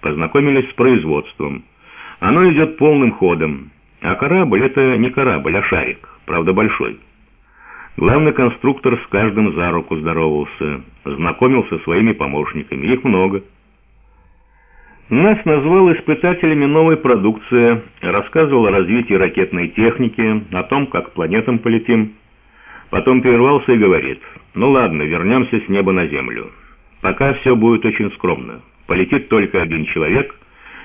познакомились с производством. Оно идет полным ходом. А корабль — это не корабль, а шарик, правда большой. Главный конструктор с каждым за руку здоровался, знакомился со своими помощниками, их много. Нас назвал испытателями новой продукции, рассказывал о развитии ракетной техники, о том, как планетам полетим. Потом прервался и говорит, ну ладно, вернемся с неба на землю. Пока все будет очень скромно. Полетит только один человек,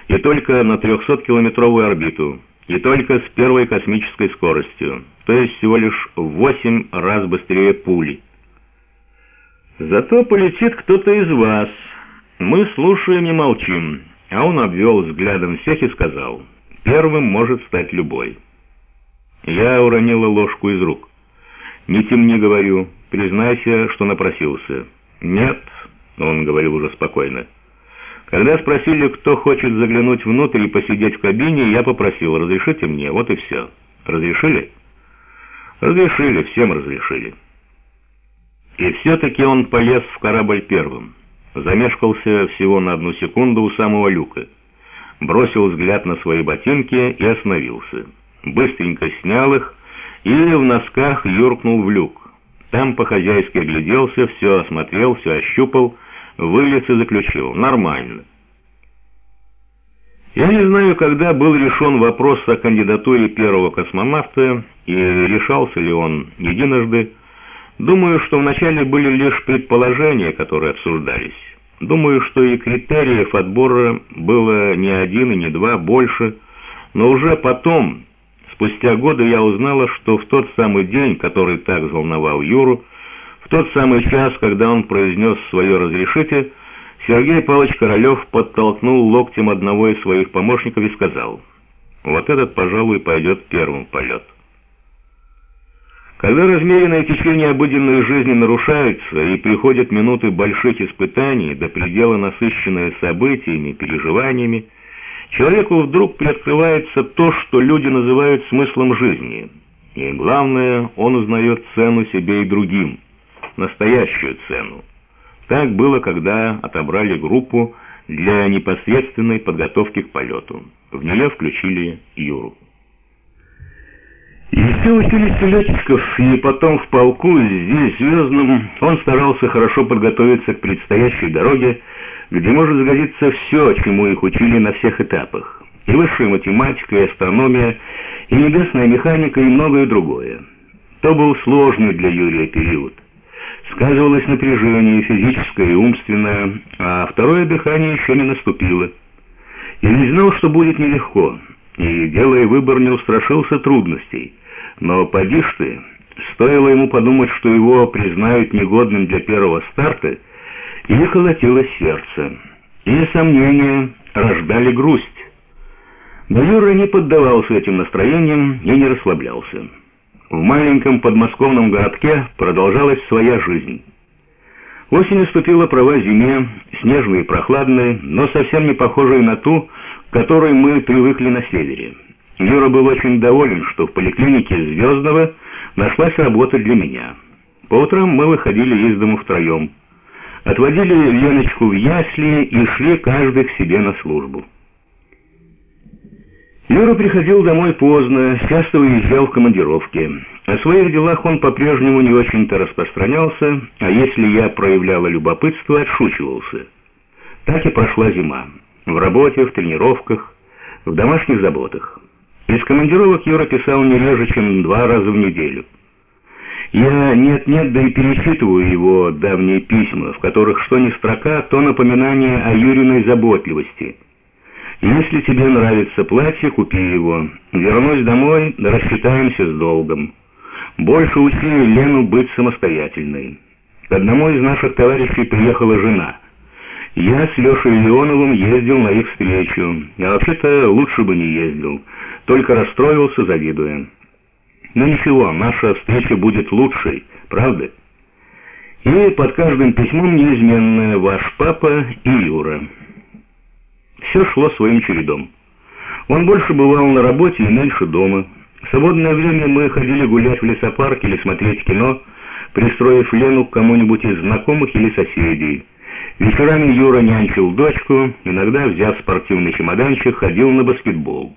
и только на 300-километровую орбиту, и только с первой космической скоростью, то есть всего лишь в 8 раз быстрее пули. Зато полетит кто-то из вас. Мы слушаем и молчим. А он обвел взглядом всех и сказал, первым может стать любой. Я уронила ложку из рук. «Не темни, говорю, признайся, что напросился». «Нет», — он говорил уже спокойно. Когда спросили, кто хочет заглянуть внутрь и посидеть в кабине, я попросил, разрешите мне, вот и все. Разрешили? Разрешили, всем разрешили. И все-таки он полез в корабль первым. Замешкался всего на одну секунду у самого люка. Бросил взгляд на свои ботинки и остановился. Быстренько снял их и в носках юркнул в люк. Там по-хозяйски огляделся, все осмотрел, все ощупал, вылез и заключил. Нормально. Я не знаю, когда был решен вопрос о кандидатуре первого космонавта, и решался ли он единожды. Думаю, что вначале были лишь предположения, которые обсуждались. Думаю, что и критериев отбора было не один и не два, больше. Но уже потом, спустя годы, я узнала, что в тот самый день, который так взволновал Юру, в тот самый час, когда он произнес свое разрешите, Сергей Павлович Королев подтолкнул локтем одного из своих помощников и сказал, «Вот этот, пожалуй, пойдет первым полет». Когда размеренное течение обыденной жизни нарушается и приходят минуты больших испытаний, до предела насыщенные событиями, переживаниями, человеку вдруг приоткрывается то, что люди называют смыслом жизни. И главное, он узнает цену себе и другим – настоящую цену. Так было, когда отобрали группу для непосредственной подготовки к полету. В нее включили Юру. Еще в училище летчиков и потом в полку, здесь, звездном, он старался хорошо подготовиться к предстоящей дороге, где может сгодиться все, чему их учили на всех этапах. И высшая математика, и астрономия, и небесная механика, и многое другое. То был сложный для Юрия период. Сказывалось напряжение физическое и умственное, а второе дыхание еще не наступило. Я не знал, что будет нелегко, и, делая выбор, не устрашился трудностей. Но поди ж ты, стоило ему подумать, что его признают негодным для первого старта, и колотилось сердце. И сомнения рождали грусть. Юра не поддавался этим настроениям и не расслаблялся. В маленьком подмосковном городке продолжалась своя жизнь. Осень уступила права зиме, снежной и прохладной, но совсем не похожей на ту, к которой мы привыкли на севере. Юра был очень доволен, что в поликлинике Звездного нашлась работа для меня. По утрам мы выходили из дому втроем. Отводили Леночку в ясли и шли каждый к себе на службу. Юра приходил домой поздно, часто уезжал в командировки. О своих делах он по-прежнему не очень-то распространялся, а если я проявляла любопытство, отшучивался. Так и прошла зима. В работе, в тренировках, в домашних заботах. Из командировок Юра писал не реже, чем два раза в неделю. Я нет-нет, да и перечитываю его давние письма, в которых что ни строка, то напоминание о Юриной заботливости – если тебе нравится платье, купи его. Вернусь домой, рассчитаемся с долгом. Больше учи Лену быть самостоятельной. К одному из наших товарищей приехала жена. Я с Лешей Леоновым ездил на их встречу. Я вообще-то лучше бы не ездил, только расстроился, завидуя. Но ничего, наша встреча будет лучшей, правда? И под каждым письмом неизменное «Ваш папа» и «Юра». Все шло своим чередом. Он больше бывал на работе и меньше дома. В свободное время мы ходили гулять в лесопарк или смотреть кино, пристроив Лену к кому-нибудь из знакомых или соседей. Вечерами Юра нянчил дочку, иногда, взяв спортивный чемоданчик, ходил на баскетбол.